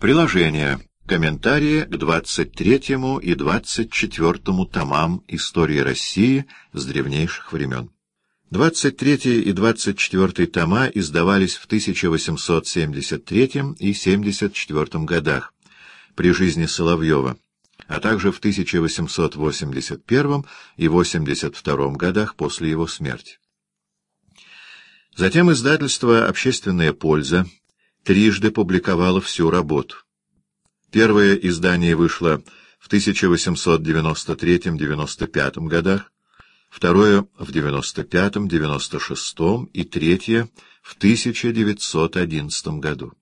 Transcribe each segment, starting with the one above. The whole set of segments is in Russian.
Приложение. Комментарии к 23 и 24 томам Истории России с древнейших времен. 23 и 24 тома издавались в 1873 и 74 годах при жизни Соловьева, а также в 1881 и 82 годах после его смерти. Затем издательство «Общественная польза» трижды публиковало всю работу. Первое издание вышло в 1893-95 годах, второе — в 95-96 и третье — в 1911 году.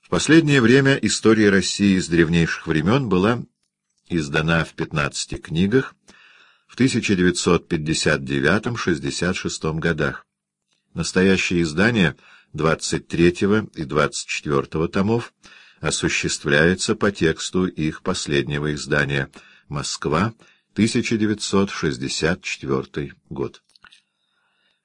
В последнее время история России с древнейших времен была издана в 15 книгах в 1959-66 годах. Настоящее издание 23 и 24 томов осуществляется по тексту их последнего издания «Москва», 1964 год.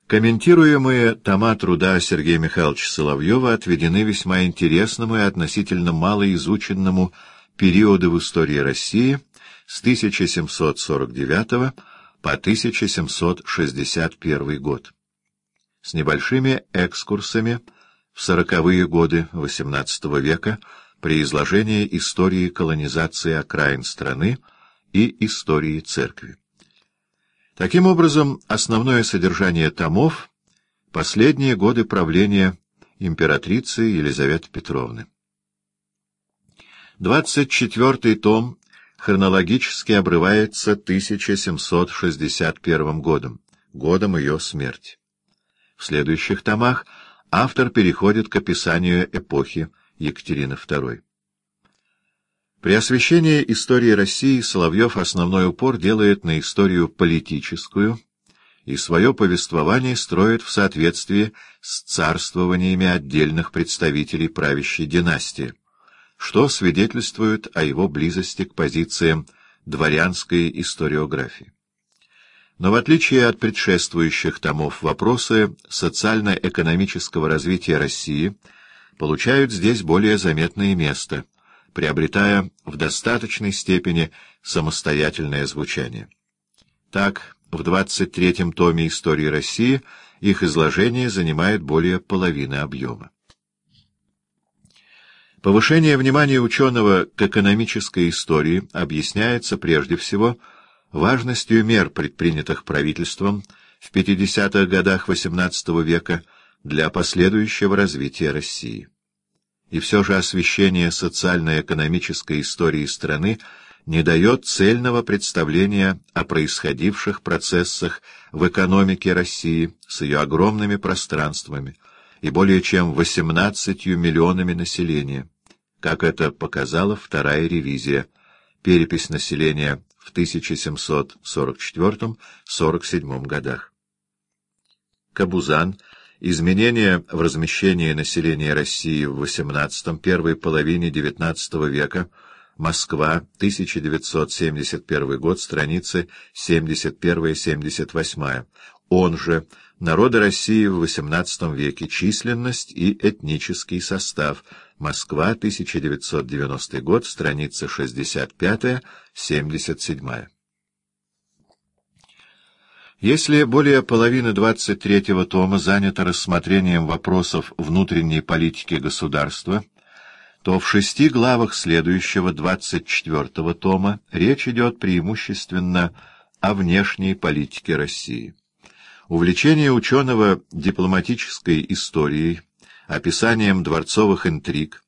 Комментируемые тома труда Сергея Михайловича Соловьева отведены весьма интересному и относительно малоизученному периоду в истории России с 1749 по 1761 год с небольшими экскурсами в сороковые годы XVIII века при изложении истории колонизации окраин страны и истории церкви. Таким образом, основное содержание томов — последние годы правления императрицы Елизаветы Петровны. 24 том хронологически обрывается 1761 годом, годом ее смерти. В следующих томах автор переходит к описанию эпохи Екатерины II. При освещении истории России Соловьев основной упор делает на историю политическую и свое повествование строит в соответствии с царствованиями отдельных представителей правящей династии, что свидетельствует о его близости к позициям дворянской историографии. Но в отличие от предшествующих томов вопросы социально-экономического развития России получают здесь более заметное место, приобретая в достаточной степени самостоятельное звучание. Так, в 23-м томе «Истории России» их изложение занимает более половины объема. Повышение внимания ученого к экономической истории объясняется прежде всего – важностью мер, предпринятых правительством в 50-х годах XVIII века для последующего развития России. И все же освещение социально-экономической истории страны не дает цельного представления о происходивших процессах в экономике России с ее огромными пространствами и более чем 18 миллионами населения, как это показала вторая ревизия, перепись населения в 1744-47 годах. Кабузан. Изменения в размещении населения России в XVIII, первой половине XIX века. Москва, 1971 год, страницы 71-78. Он же «Народы России в XVIII веке. Численность и этнический состав». Москва, 1990 год, страница 65-77. Если более половины 23-го тома занято рассмотрением вопросов внутренней политики государства, то в шести главах следующего 24-го тома речь идет преимущественно о внешней политике России. Увлечение ученого дипломатической историей, описанием дворцовых интриг,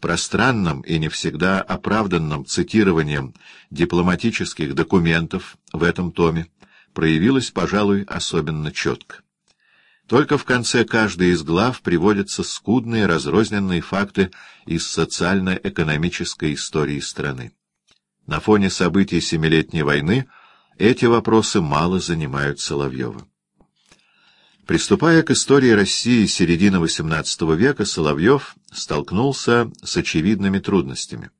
пространным и не всегда оправданным цитированием дипломатических документов в этом томе проявилось, пожалуй, особенно четко. Только в конце каждой из глав приводятся скудные разрозненные факты из социально-экономической истории страны. На фоне событий Семилетней войны эти вопросы мало занимают Соловьева. Приступая к истории России середины XVIII века, Соловьев столкнулся с очевидными трудностями.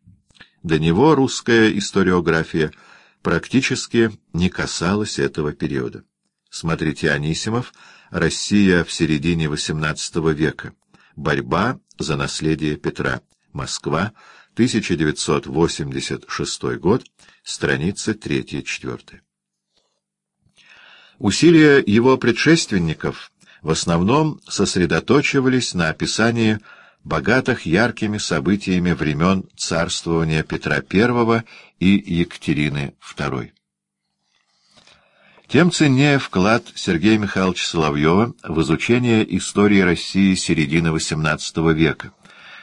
До него русская историография практически не касалась этого периода. Смотрите Анисимов «Россия в середине XVIII века. Борьба за наследие Петра». Москва, 1986 год, страницы 3-4. Усилия его предшественников в основном сосредоточивались на описании богатых яркими событиями времен царствования Петра I и Екатерины II. Тем ценнее вклад Сергея Михайловича Соловьева в изучение истории России середины XVIII века,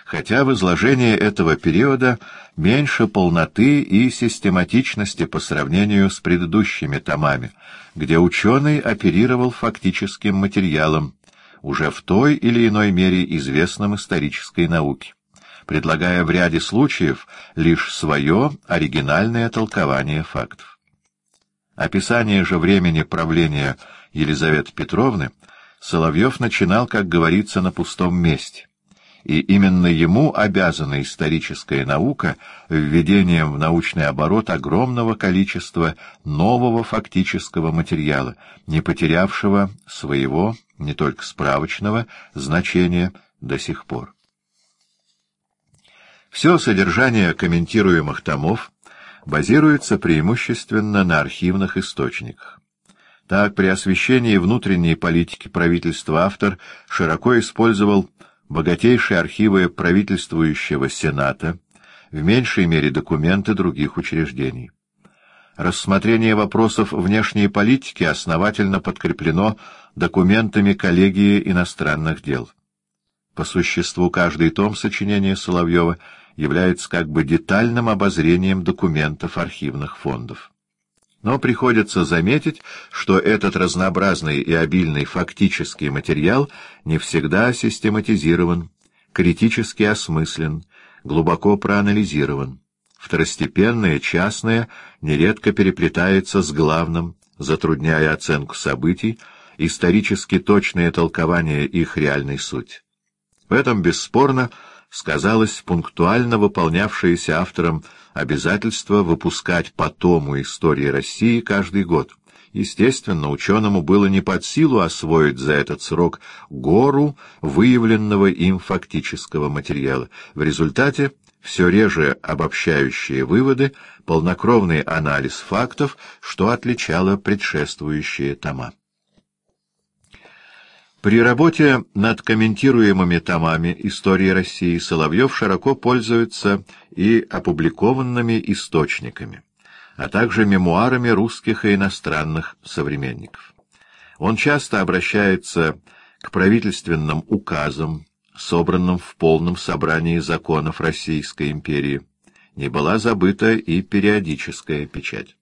хотя в изложении этого периода меньше полноты и систематичности по сравнению с предыдущими томами, где ученый оперировал фактическим материалом, уже в той или иной мере известном исторической науке, предлагая в ряде случаев лишь свое оригинальное толкование фактов. Описание же времени правления Елизаветы Петровны Соловьев начинал, как говорится, на пустом месте. И именно ему обязана историческая наука введением в научный оборот огромного количества нового фактического материала, не потерявшего своего, не только справочного, значения до сих пор. Все содержание комментируемых томов базируется преимущественно на архивных источниках. Так, при освещении внутренней политики правительства автор широко использовал богатейшие архивы правительствующего Сената, в меньшей мере документы других учреждений. Рассмотрение вопросов внешней политики основательно подкреплено документами коллегии иностранных дел. По существу каждый том сочинения Соловьева — является как бы детальным обозрением документов архивных фондов. Но приходится заметить, что этот разнообразный и обильный фактический материал не всегда систематизирован, критически осмыслен, глубоко проанализирован. Второстепенное, частное нередко переплетается с главным, затрудняя оценку событий, исторически точное толкование их реальной сути. В этом, бесспорно, сказалось пунктуально выполнявшееся автором обязательство выпускать по тому истории России каждый год. Естественно, ученому было не под силу освоить за этот срок гору выявленного им фактического материала. В результате все реже обобщающие выводы, полнокровный анализ фактов, что отличало предшествующие тома. При работе над комментируемыми томами истории России Соловьев широко пользуется и опубликованными источниками, а также мемуарами русских и иностранных современников. Он часто обращается к правительственным указам, собранным в полном собрании законов Российской империи. Не была забыта и периодическая печать.